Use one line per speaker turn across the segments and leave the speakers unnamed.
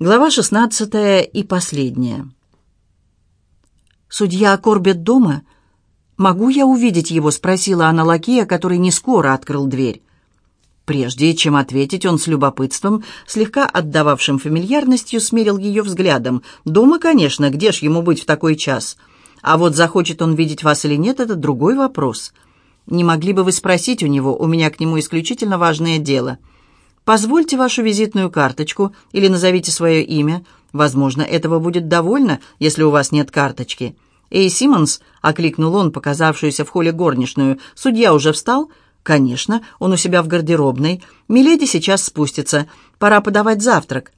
Глава 16 и последняя. «Судья Корбет дома? Могу я увидеть его?» — спросила она лакея, который не скоро открыл дверь. Прежде чем ответить, он с любопытством, слегка отдававшим фамильярностью, смерил ее взглядом. «Дома, конечно, где ж ему быть в такой час? А вот захочет он видеть вас или нет, это другой вопрос. Не могли бы вы спросить у него, у меня к нему исключительно важное дело». Позвольте вашу визитную карточку или назовите свое имя. Возможно, этого будет довольно, если у вас нет карточки». «Эй, Симмонс!» — окликнул он, показавшуюся в холле горничную. «Судья уже встал?» «Конечно, он у себя в гардеробной. Миледи сейчас спустится. Пора подавать завтрак».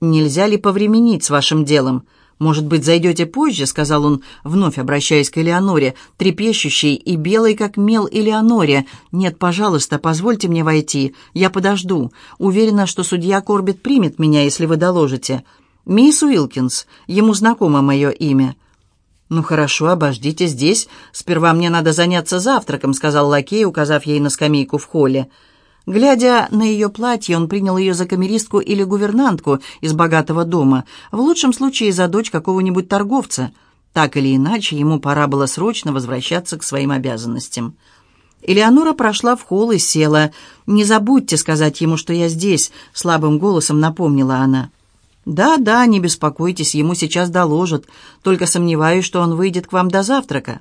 «Нельзя ли повременить с вашим делом?» «Может быть, зайдете позже?» — сказал он, вновь обращаясь к Элеоноре, трепещущей и белой, как мел Элеоноре. «Нет, пожалуйста, позвольте мне войти. Я подожду. Уверена, что судья Корбет примет меня, если вы доложите. Мисс Уилкинс, ему знакомо мое имя». «Ну хорошо, обождите здесь. Сперва мне надо заняться завтраком», — сказал лакей, указав ей на скамейку в холле. Глядя на ее платье, он принял ее за камеристку или гувернантку из богатого дома, в лучшем случае за дочь какого-нибудь торговца. Так или иначе, ему пора было срочно возвращаться к своим обязанностям. Элеонора прошла в холл и села. «Не забудьте сказать ему, что я здесь», — слабым голосом напомнила она. «Да, да, не беспокойтесь, ему сейчас доложат. Только сомневаюсь, что он выйдет к вам до завтрака».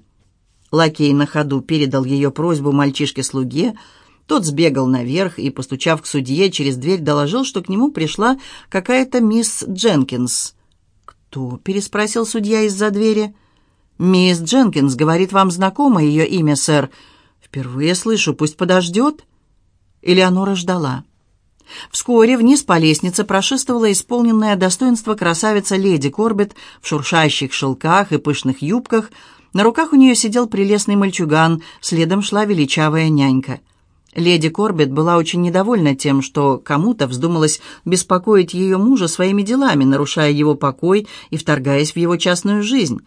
Лакей на ходу передал ее просьбу мальчишке-слуге, — тот сбегал наверх и, постучав к судье, через дверь доложил, что к нему пришла какая-то мисс Дженкинс. «Кто?» — переспросил судья из-за двери. «Мисс Дженкинс, говорит, вам знакомо ее имя, сэр?» «Впервые слышу, пусть подождет». Элеонора ждала. Вскоре вниз по лестнице прошествовала исполненная достоинство красавица леди Корбет в шуршащих шелках и пышных юбках. На руках у нее сидел прелестный мальчуган, следом шла величавая нянька. Леди Корбет была очень недовольна тем, что кому-то вздумалось беспокоить ее мужа своими делами, нарушая его покой и вторгаясь в его частную жизнь.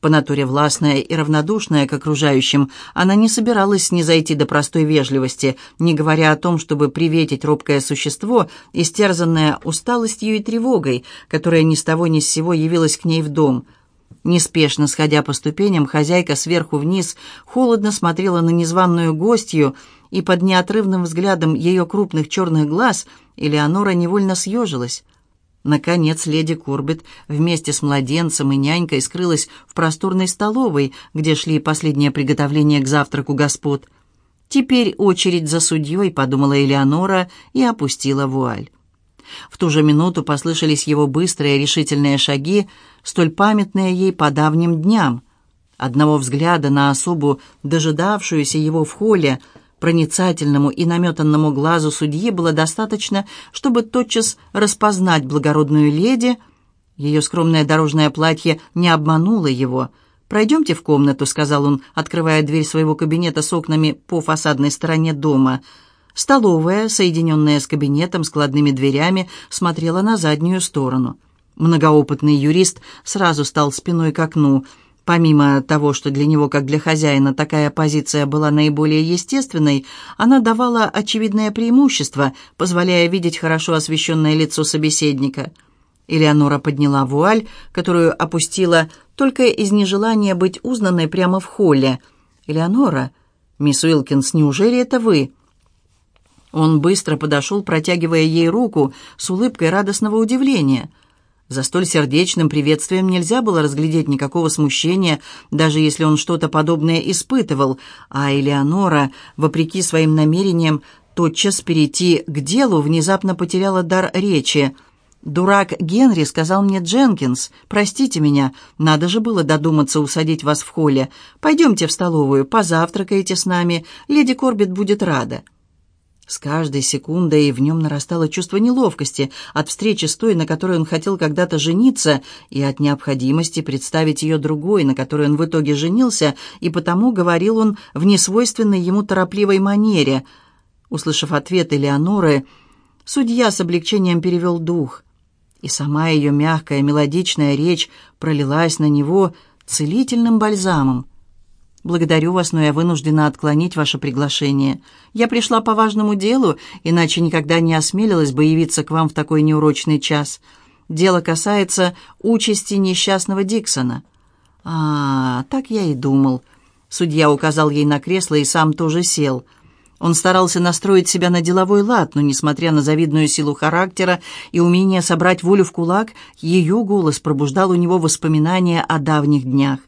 По натуре властная и равнодушная к окружающим, она не собиралась снизойти до простой вежливости, не говоря о том, чтобы приветить робкое существо, истерзанное усталостью и тревогой, которая ни с того ни с сего явилась к ней в дом – Неспешно сходя по ступеням, хозяйка сверху вниз холодно смотрела на незваную гостью, и под неотрывным взглядом ее крупных черных глаз Элеонора невольно съежилась. Наконец леди Корбет вместе с младенцем и нянькой скрылась в просторной столовой, где шли последние приготовления к завтраку господ. «Теперь очередь за судьей», — подумала Элеонора и опустила вуаль. В ту же минуту послышались его быстрые решительные шаги, столь памятные ей по давним дням. Одного взгляда на особу, дожидавшуюся его в холле, проницательному и наметанному глазу судьи было достаточно, чтобы тотчас распознать благородную леди. Ее скромное дорожное платье не обмануло его. «Пройдемте в комнату», — сказал он, открывая дверь своего кабинета с окнами по фасадной стороне дома. Столовая, соединенная с кабинетом складными дверями, смотрела на заднюю сторону. Многоопытный юрист сразу стал спиной к окну — Помимо того, что для него, как для хозяина, такая позиция была наиболее естественной, она давала очевидное преимущество, позволяя видеть хорошо освещенное лицо собеседника. Элеонора подняла вуаль, которую опустила только из нежелания быть узнанной прямо в холле. «Элеонора, мисс Уилкинс, неужели это вы?» Он быстро подошел, протягивая ей руку с улыбкой радостного удивления – за столь сердечным приветствием нельзя было разглядеть никакого смущения, даже если он что-то подобное испытывал, а Элеонора, вопреки своим намерениям, тотчас перейти к делу, внезапно потеряла дар речи. «Дурак Генри сказал мне Дженкинс, простите меня, надо же было додуматься усадить вас в холле. Пойдемте в столовую, позавтракайте с нами, леди Корбет будет рада». С каждой секундой в нем нарастало чувство неловкости от встречи с той, на которой он хотел когда-то жениться, и от необходимости представить ее другой, на которой он в итоге женился, и потому говорил он в несвойственной ему торопливой манере. Услышав ответ Элеоноры, судья с облегчением перевел дух, и сама ее мягкая мелодичная речь пролилась на него целительным бальзамом. «Благодарю вас, но я вынуждена отклонить ваше приглашение. Я пришла по важному делу, иначе никогда не осмелилась бы явиться к вам в такой неурочный час. Дело касается участи несчастного Диксона». «А, так я и думал». Судья указал ей на кресло и сам тоже сел. Он старался настроить себя на деловой лад, но, несмотря на завидную силу характера и умение собрать волю в кулак, ее голос пробуждал у него воспоминания о давних днях.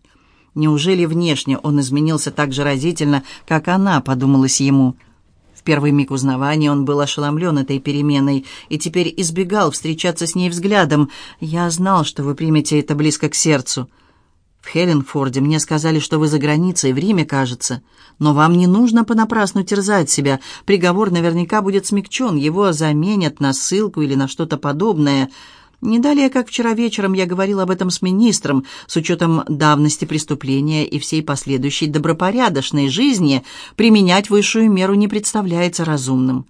Неужели внешне он изменился так же разительно, как она, подумалось ему. В первый миг узнавания он был ошеломлен этой переменой и теперь избегал встречаться с ней взглядом. «Я знал, что вы примете это близко к сердцу». В Хеленфорде мне сказали, что вы за границей, в Риме, кажется. Но вам не нужно понапрасну терзать себя. Приговор наверняка будет смягчен, его заменят на ссылку или на что-то подобное. Не далее, как вчера вечером я говорил об этом с министром, с учетом давности преступления и всей последующей добропорядочной жизни, применять высшую меру не представляется разумным.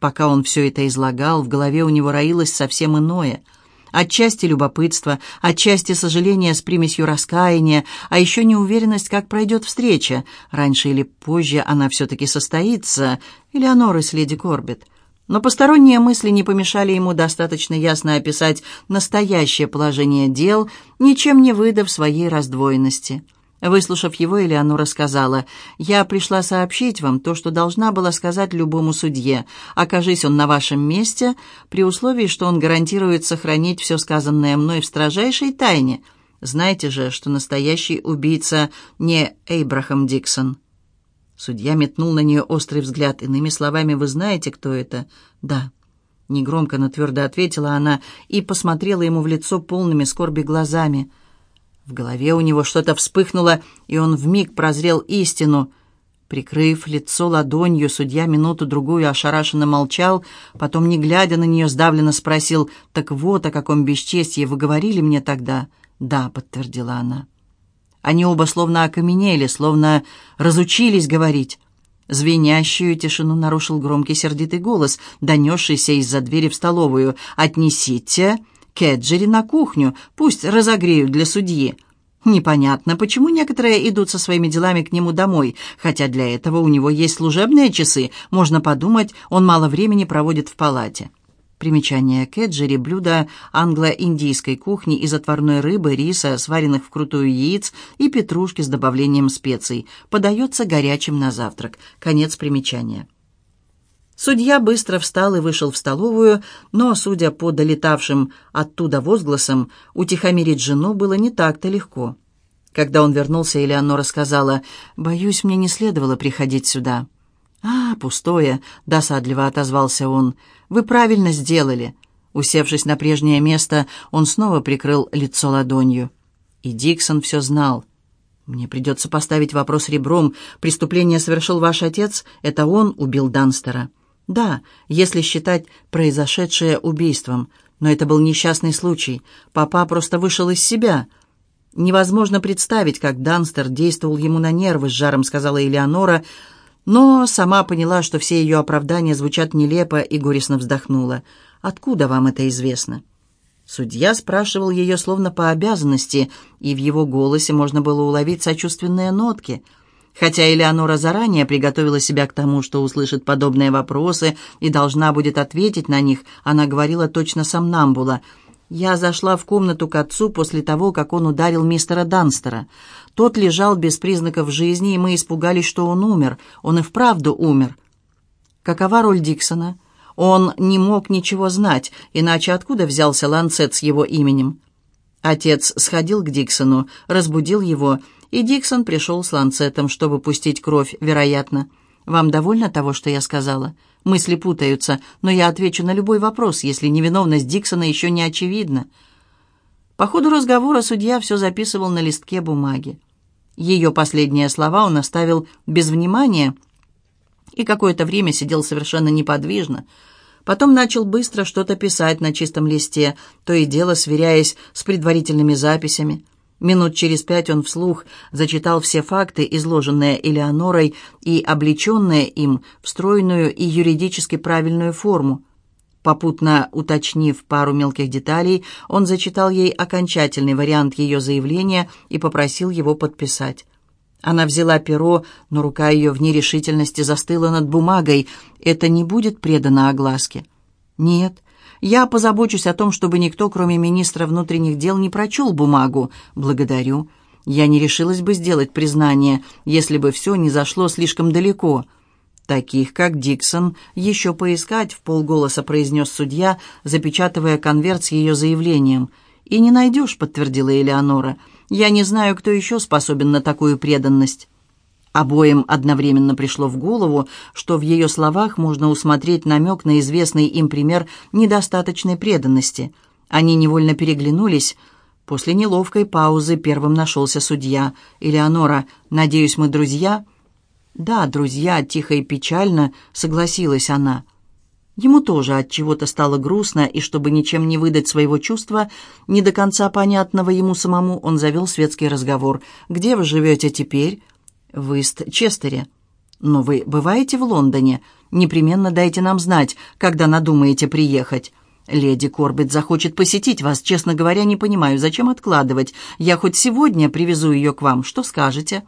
Пока он все это излагал, в голове у него роилось совсем иное – Отчасти любопытство, отчасти сожаление с примесью раскаяния, а еще неуверенность, как пройдет встреча. Раньше или позже она все-таки состоится, Элеонора с леди Корбет. Но посторонние мысли не помешали ему достаточно ясно описать настоящее положение дел, ничем не выдав своей раздвоенности. Выслушав его, Элеонора сказала, «Я пришла сообщить вам то, что должна была сказать любому судье. Окажись он на вашем месте, при условии, что он гарантирует сохранить все сказанное мной в строжайшей тайне. Знаете же, что настоящий убийца не Эйбрахам Диксон». Судья метнул на нее острый взгляд. «Иными словами, вы знаете, кто это?» «Да». Негромко, но твердо ответила она и посмотрела ему в лицо полными скорби глазами – в голове у него что-то вспыхнуло, и он вмиг прозрел истину. Прикрыв лицо ладонью, судья минуту-другую ошарашенно молчал, потом, не глядя на нее, сдавленно спросил, «Так вот о каком бесчестье вы говорили мне тогда?» «Да», — подтвердила она. Они оба словно окаменели, словно разучились говорить. Звенящую тишину нарушил громкий сердитый голос, донесшийся из-за двери в столовую. «Отнесите Кэджери на кухню, пусть разогреют для судьи. Непонятно, почему некоторые идут со своими делами к нему домой, хотя для этого у него есть служебные часы, можно подумать, он мало времени проводит в палате. Примечание кеджери – блюдо англо-индийской кухни из отварной рыбы, риса, сваренных вкрутую яиц и петрушки с добавлением специй. Подается горячим на завтрак. Конец примечания. Судья быстро встал и вышел в столовую, но, судя по долетавшим оттуда возгласам, утихомирить жену было не так-то легко. Когда он вернулся, Элеонора сказала, «Боюсь, мне не следовало приходить сюда». «А, пустое», — досадливо отозвался он. «Вы правильно сделали». Усевшись на прежнее место, он снова прикрыл лицо ладонью. И Диксон все знал. «Мне придется поставить вопрос ребром. Преступление совершил ваш отец? Это он убил Данстера?» Да, если считать произошедшее убийством. Но это был несчастный случай. Папа просто вышел из себя. Невозможно представить, как Данстер действовал ему на нервы, с жаром сказала Элеонора, но сама поняла, что все ее оправдания звучат нелепо и горестно вздохнула. «Откуда вам это известно?» Судья спрашивал ее словно по обязанности, и в его голосе можно было уловить сочувственные нотки – Хотя Элеонора заранее приготовила себя к тому, что услышит подобные вопросы и должна будет ответить на них, она говорила точно сомнамбула. «Я зашла в комнату к отцу после того, как он ударил мистера Данстера. Тот лежал без признаков жизни, и мы испугались, что он умер. Он и вправду умер». «Какова роль Диксона?» «Он не мог ничего знать, иначе откуда взялся ланцет с его именем?» Отец сходил к Диксону, разбудил его и Диксон пришел с ланцетом, чтобы пустить кровь, вероятно. Вам довольно того, что я сказала? Мысли путаются, но я отвечу на любой вопрос, если невиновность Диксона еще не очевидна. По ходу разговора судья все записывал на листке бумаги. Ее последние слова он оставил без внимания и какое-то время сидел совершенно неподвижно. Потом начал быстро что-то писать на чистом листе, то и дело сверяясь с предварительными записями. Минут через пять он вслух зачитал все факты, изложенные Элеонорой и облеченные им в стройную и юридически правильную форму. Попутно уточнив пару мелких деталей, он зачитал ей окончательный вариант ее заявления и попросил его подписать. Она взяла перо, но рука ее в нерешительности застыла над бумагой. «Это не будет предано огласке?» «Нет, Я позабочусь о том, чтобы никто, кроме министра внутренних дел, не прочел бумагу. Благодарю. Я не решилась бы сделать признание, если бы все не зашло слишком далеко. Таких, как Диксон, еще поискать, в полголоса произнес судья, запечатывая конверт с ее заявлением. «И не найдешь», — подтвердила Элеонора. «Я не знаю, кто еще способен на такую преданность». Обоим одновременно пришло в голову, что в ее словах можно усмотреть намек на известный им пример недостаточной преданности. Они невольно переглянулись. После неловкой паузы первым нашелся судья. «Элеонора, надеюсь, мы друзья?» «Да, друзья», — тихо и печально согласилась она. Ему тоже от чего-то стало грустно, и чтобы ничем не выдать своего чувства, не до конца понятного ему самому, он завел светский разговор. «Где вы живете теперь?» «В Ист-Честере». «Но вы бываете в Лондоне? Непременно дайте нам знать, когда надумаете приехать». «Леди Корбет захочет посетить вас. Честно говоря, не понимаю, зачем откладывать. Я хоть сегодня привезу ее к вам. Что скажете?»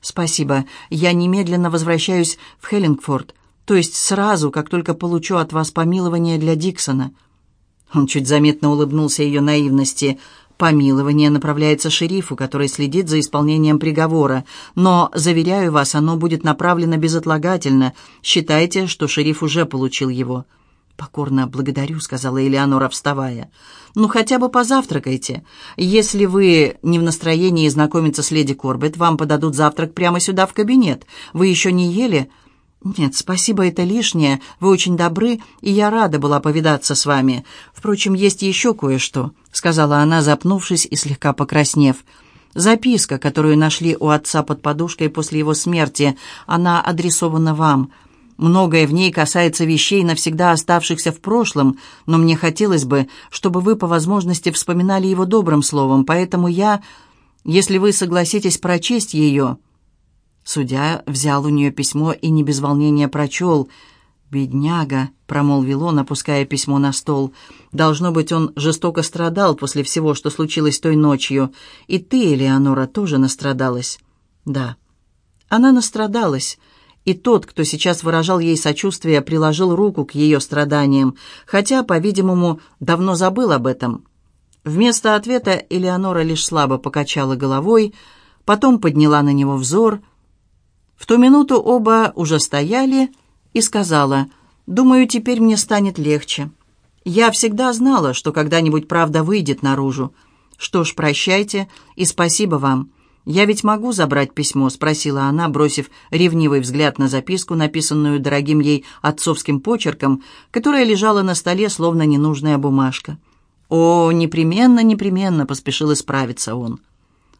«Спасибо. Я немедленно возвращаюсь в Хеллингфорд. То есть сразу, как только получу от вас помилование для Диксона». Он чуть заметно улыбнулся ее наивности. «Помилование направляется шерифу, который следит за исполнением приговора. Но, заверяю вас, оно будет направлено безотлагательно. Считайте, что шериф уже получил его». «Покорно благодарю», — сказала Элеонора, вставая. «Ну, хотя бы позавтракайте. Если вы не в настроении знакомиться с леди Корбет, вам подадут завтрак прямо сюда, в кабинет. Вы еще не ели?» «Нет, спасибо, это лишнее. Вы очень добры, и я рада была повидаться с вами. Впрочем, есть еще кое-что», — сказала она, запнувшись и слегка покраснев. «Записка, которую нашли у отца под подушкой после его смерти, она адресована вам. Многое в ней касается вещей, навсегда оставшихся в прошлом, но мне хотелось бы, чтобы вы по возможности вспоминали его добрым словом, поэтому я, если вы согласитесь прочесть ее...» Судья взял у нее письмо и не без волнения прочел. «Бедняга», — промолвил он, опуская письмо на стол. «Должно быть, он жестоко страдал после всего, что случилось той ночью. И ты, Элеонора, тоже настрадалась». «Да». Она настрадалась, и тот, кто сейчас выражал ей сочувствие, приложил руку к ее страданиям, хотя, по-видимому, давно забыл об этом. Вместо ответа Элеонора лишь слабо покачала головой, потом подняла на него взор — в ту минуту оба уже стояли и сказала, «Думаю, теперь мне станет легче. Я всегда знала, что когда-нибудь правда выйдет наружу. Что ж, прощайте и спасибо вам. Я ведь могу забрать письмо?» — спросила она, бросив ревнивый взгляд на записку, написанную дорогим ей отцовским почерком, которая лежала на столе, словно ненужная бумажка. «О, непременно, непременно!» — поспешил исправиться он.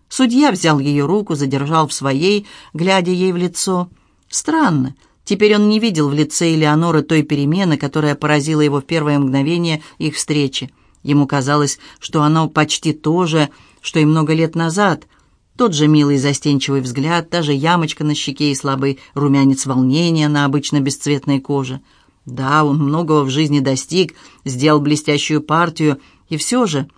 Судья взял ее руку, задержал в своей, глядя ей в лицо. Странно. Теперь он не видел в лице Элеоноры той перемены, которая поразила его в первое мгновение их встречи. Ему казалось, что оно почти то же, что и много лет назад. Тот же милый застенчивый взгляд, та же ямочка на щеке и слабый румянец волнения на обычно бесцветной коже. Да, он многого в жизни достиг, сделал блестящую партию, и все же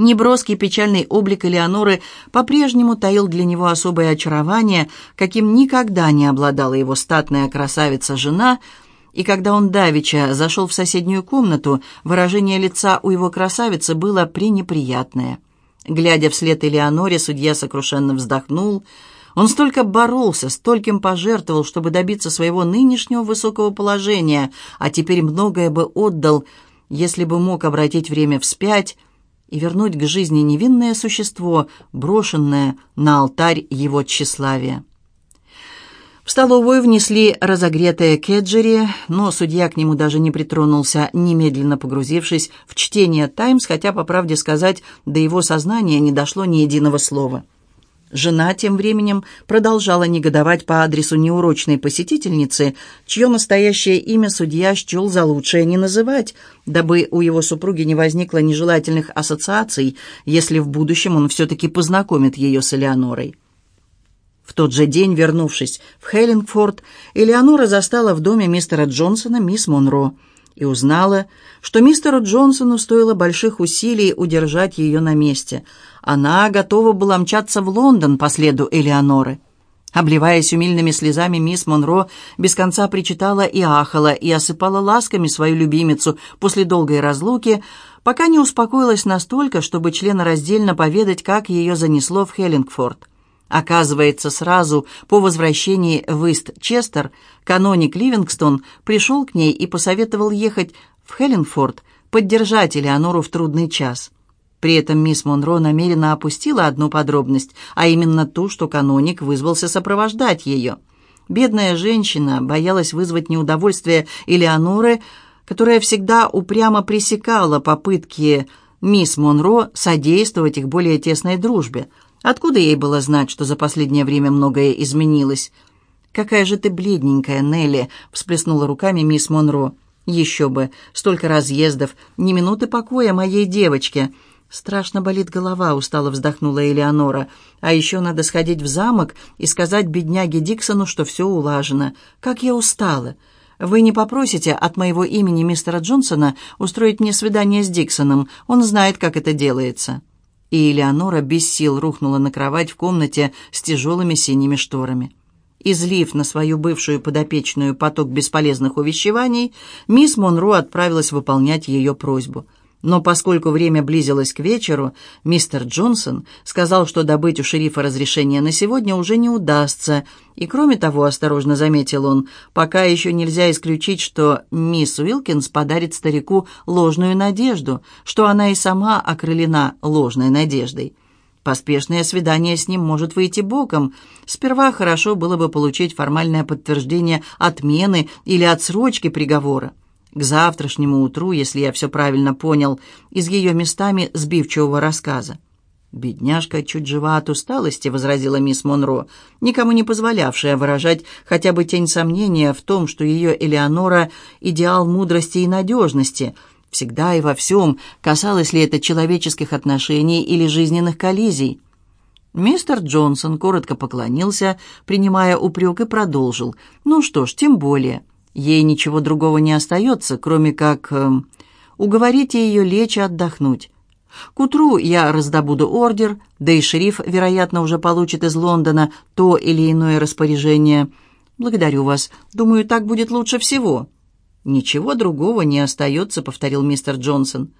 Неброский печальный облик Элеоноры по-прежнему таил для него особое очарование, каким никогда не обладала его статная красавица-жена, и когда он давеча зашел в соседнюю комнату, выражение лица у его красавицы было пренеприятное. Глядя вслед Элеоноре, судья сокрушенно вздохнул. Он столько боролся, стольким пожертвовал, чтобы добиться своего нынешнего высокого положения, а теперь многое бы отдал, если бы мог обратить время вспять, и вернуть к жизни невинное существо, брошенное на алтарь его тщеславия. В столовую внесли разогретое кеджери, но судья к нему даже не притронулся, немедленно погрузившись в чтение «Таймс», хотя, по правде сказать, до его сознания не дошло ни единого слова. Жена тем временем продолжала негодовать по адресу неурочной посетительницы, чье настоящее имя судья счел за лучшее не называть, дабы у его супруги не возникло нежелательных ассоциаций, если в будущем он все-таки познакомит ее с Элеонорой. В тот же день, вернувшись в Хеллингфорд, Элеонора застала в доме мистера Джонсона мисс Монро и узнала, что мистеру Джонсону стоило больших усилий удержать ее на месте – она готова была мчаться в Лондон по следу Элеоноры. Обливаясь умильными слезами, мисс Монро без конца причитала и ахала, и осыпала ласками свою любимицу после долгой разлуки, пока не успокоилась настолько, чтобы членораздельно поведать, как ее занесло в Хеллингфорд. Оказывается, сразу по возвращении в Ист-Честер каноник Ливингстон пришел к ней и посоветовал ехать в Хеллингфорд, поддержать Элеонору в трудный час. При этом мисс Монро намеренно опустила одну подробность, а именно ту, что каноник вызвался сопровождать ее. Бедная женщина боялась вызвать неудовольствие Элеоноры, которая всегда упрямо пресекала попытки мисс Монро содействовать их более тесной дружбе. Откуда ей было знать, что за последнее время многое изменилось? «Какая же ты бледненькая, Нелли!» — всплеснула руками мисс Монро. «Еще бы! Столько разъездов! Ни минуты покоя моей девочке!» «Страшно болит голова», — устало вздохнула Элеонора. «А еще надо сходить в замок и сказать бедняге Диксону, что все улажено. Как я устала! Вы не попросите от моего имени мистера Джонсона устроить мне свидание с Диксоном. Он знает, как это делается». И Элеонора без сил рухнула на кровать в комнате с тяжелыми синими шторами. Излив на свою бывшую подопечную поток бесполезных увещеваний, мисс Монро отправилась выполнять ее просьбу — но поскольку время близилось к вечеру, мистер Джонсон сказал, что добыть у шерифа разрешение на сегодня уже не удастся, и кроме того, осторожно заметил он, пока еще нельзя исключить, что мисс Уилкинс подарит старику ложную надежду, что она и сама окрылена ложной надеждой. Поспешное свидание с ним может выйти боком. Сперва хорошо было бы получить формальное подтверждение отмены или отсрочки приговора. К завтрашнему утру, если я все правильно понял, из ее местами сбивчивого рассказа. «Бедняжка чуть жива от усталости», — возразила мисс Монро, никому не позволявшая выражать хотя бы тень сомнения в том, что ее Элеонора — идеал мудрости и надежности, всегда и во всем, касалось ли это человеческих отношений или жизненных коллизий. Мистер Джонсон коротко поклонился, принимая упрек, и продолжил. «Ну что ж, тем более». Ей ничего другого не остается, кроме как э, уговорить ее лечь и отдохнуть. К утру я раздобуду ордер, да и шериф, вероятно, уже получит из Лондона то или иное распоряжение. Благодарю вас. Думаю, так будет лучше всего. Ничего другого не остается, повторил мистер Джонсон.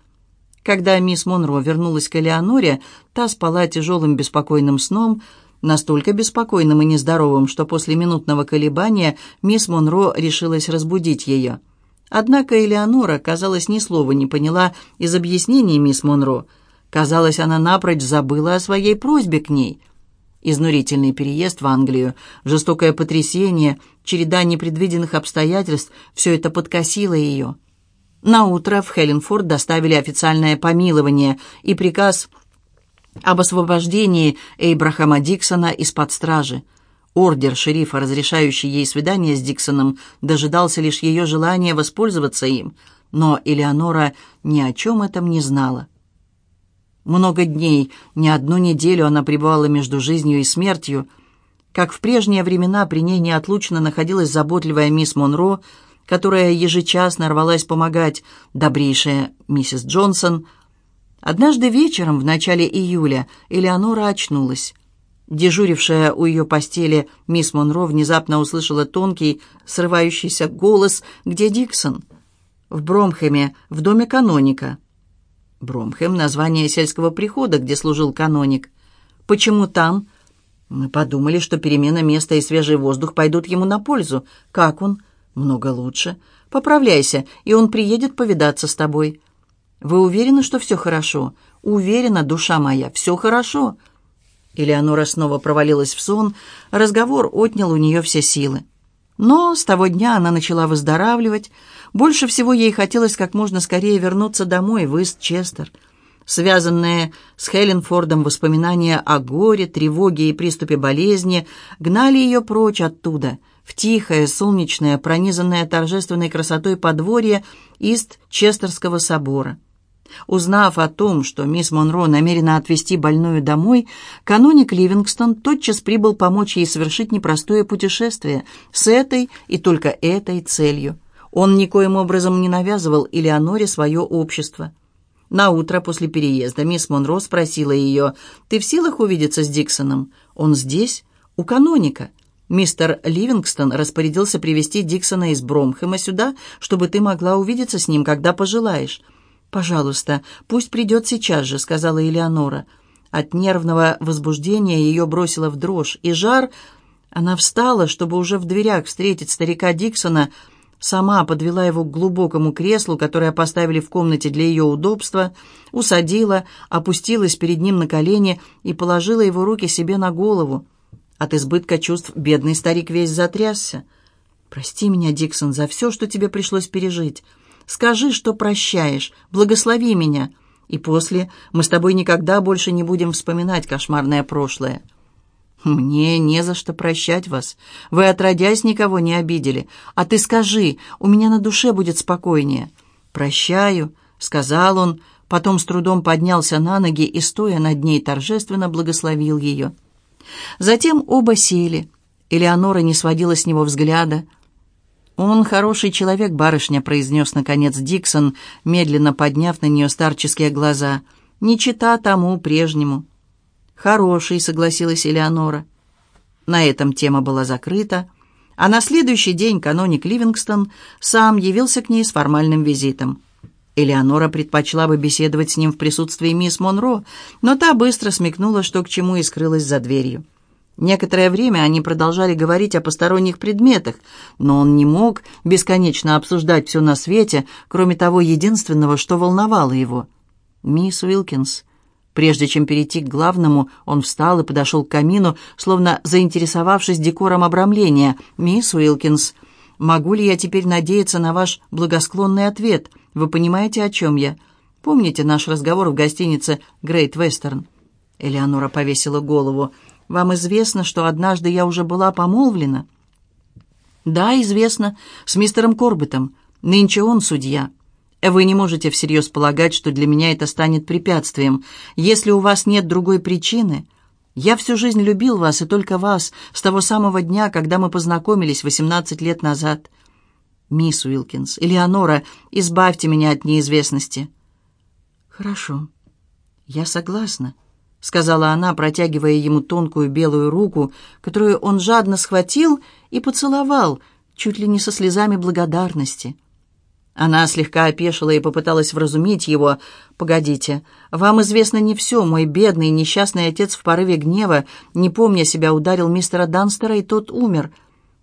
Когда мисс Монро вернулась к Элеоноре, та спала тяжелым беспокойным сном, настолько беспокойным и нездоровым, что после минутного колебания мисс Монро решилась разбудить ее. Однако Элеонора, казалось, ни слова не поняла из объяснений мисс Монро. Казалось, она напрочь забыла о своей просьбе к ней. Изнурительный переезд в Англию, жестокое потрясение, череда непредвиденных обстоятельств – все это подкосило ее. На утро в Хелленфорд доставили официальное помилование и приказ об освобождении Эйбрахама Диксона из-под стражи. Ордер шерифа, разрешающий ей свидание с Диксоном, дожидался лишь ее желания воспользоваться им, но Элеонора ни о чем этом не знала. Много дней, не одну неделю она пребывала между жизнью и смертью. Как в прежние времена при ней неотлучно находилась заботливая мисс Монро, которая ежечасно рвалась помогать добрейшая миссис Джонсон – Однажды вечером, в начале июля, Элеонора очнулась. Дежурившая у ее постели мисс Монро внезапно услышала тонкий, срывающийся голос «Где Диксон?» «В Бромхеме, в доме каноника». Бромхем — название сельского прихода, где служил каноник. «Почему там?» «Мы подумали, что перемена места и свежий воздух пойдут ему на пользу. Как он?» «Много лучше. Поправляйся, и он приедет повидаться с тобой». «Вы уверены, что все хорошо?» «Уверена, душа моя, все хорошо». Элеонора снова провалилась в сон, разговор отнял у нее все силы. Но с того дня она начала выздоравливать. Больше всего ей хотелось как можно скорее вернуться домой, в Ист-Честер. Связанные с Хеленфордом воспоминания о горе, тревоге и приступе болезни гнали ее прочь оттуда, в тихое, солнечное, пронизанное торжественной красотой подворье Ист-Честерского собора. Узнав о том, что мисс Монро намерена отвезти больную домой, каноник Ливингстон тотчас прибыл помочь ей совершить непростое путешествие с этой и только этой целью. Он никоим образом не навязывал Элеоноре свое общество. На утро после переезда мисс Монро спросила ее, «Ты в силах увидеться с Диксоном? Он здесь, у каноника». Мистер Ливингстон распорядился привести Диксона из Бромхэма сюда, чтобы ты могла увидеться с ним, когда пожелаешь. «Пожалуйста, пусть придет сейчас же», — сказала Элеонора. От нервного возбуждения ее бросило в дрожь, и жар... Она встала, чтобы уже в дверях встретить старика Диксона, сама подвела его к глубокому креслу, которое поставили в комнате для ее удобства, усадила, опустилась перед ним на колени и положила его руки себе на голову. От избытка чувств бедный старик весь затрясся. «Прости меня, Диксон, за все, что тебе пришлось пережить. Скажи, что прощаешь, благослови меня, и после мы с тобой никогда больше не будем вспоминать кошмарное прошлое». «Мне не за что прощать вас. Вы, отродясь, никого не обидели. А ты скажи, у меня на душе будет спокойнее». «Прощаю», — сказал он, потом с трудом поднялся на ноги и, стоя над ней, торжественно благословил ее. Затем оба сели. Элеонора не сводила с него взгляда. «Он хороший человек, барышня», — произнес, наконец, Диксон, медленно подняв на нее старческие глаза. «Не чита тому прежнему». «Хороший», — согласилась Элеонора. На этом тема была закрыта, а на следующий день каноник Ливингстон сам явился к ней с формальным визитом. Элеонора предпочла бы беседовать с ним в присутствии мисс Монро, но та быстро смекнула, что к чему и скрылась за дверью. Некоторое время они продолжали говорить о посторонних предметах, но он не мог бесконечно обсуждать все на свете, кроме того единственного, что волновало его. «Мисс Уилкинс, Прежде чем перейти к главному, он встал и подошел к камину, словно заинтересовавшись декором обрамления. «Мисс Уилкинс, могу ли я теперь надеяться на ваш благосклонный ответ? Вы понимаете, о чем я? Помните наш разговор в гостинице «Грейт Вестерн»?» Элеонора повесила голову. «Вам известно, что однажды я уже была помолвлена?» «Да, известно. С мистером Корбетом. Нынче он судья». Вы не можете всерьез полагать, что для меня это станет препятствием. Если у вас нет другой причины... Я всю жизнь любил вас, и только вас, с того самого дня, когда мы познакомились 18 лет назад. Мисс Уилкинс, Элеонора, избавьте меня от неизвестности. Хорошо, я согласна, — сказала она, протягивая ему тонкую белую руку, которую он жадно схватил и поцеловал, чуть ли не со слезами благодарности. — она слегка опешила и попыталась вразумить его. «Погодите, вам известно не все. Мой бедный, несчастный отец в порыве гнева, не помня себя, ударил мистера Данстера, и тот умер.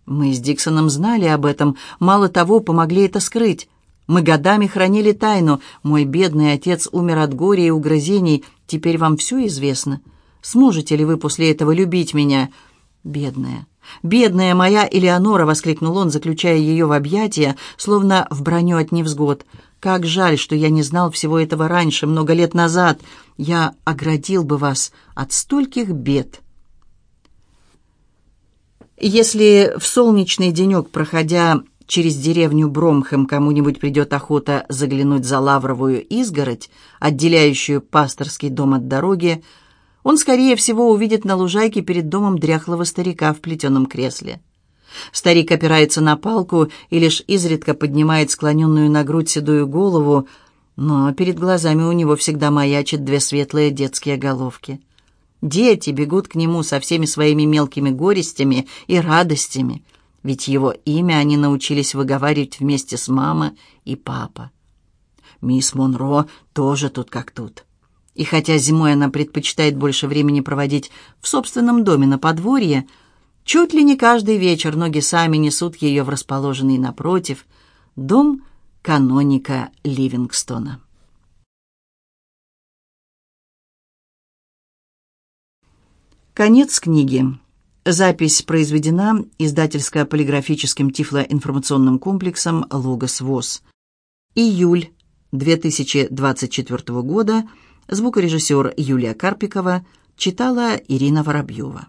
Мы с Диксоном знали об этом, мало того, помогли это скрыть. Мы годами хранили тайну. Мой бедный отец умер от горя и угрызений. Теперь вам все известно. Сможете ли вы после этого любить меня?» «Бедная, «Бедная моя Элеонора!» — воскликнул он, заключая ее в объятия, словно в броню от невзгод. «Как жаль, что я не знал всего этого раньше, много лет назад. Я оградил бы вас от стольких бед». Если в солнечный денек, проходя через деревню Бромхэм, кому-нибудь придет охота заглянуть за лавровую изгородь, отделяющую пасторский дом от дороги, он, скорее всего, увидит на лужайке перед домом дряхлого старика в плетеном кресле. Старик опирается на палку и лишь изредка поднимает склоненную на грудь седую голову, но перед глазами у него всегда маячат две светлые детские головки. Дети бегут к нему со всеми своими мелкими горестями и радостями, ведь его имя они научились выговаривать вместе с мама и папа. Мисс Монро тоже тут как тут. И хотя зимой она предпочитает больше времени проводить в собственном доме на подворье, чуть ли не каждый вечер ноги сами несут ее в расположенный напротив дом каноника Ливингстона. Конец книги. Запись произведена издательско-полиграфическим тифлоинформационным комплексом «Логос ВОЗ». Июль 2024 года. Звукорежиссер Юлия Карпикова читала Ирина Воробьева.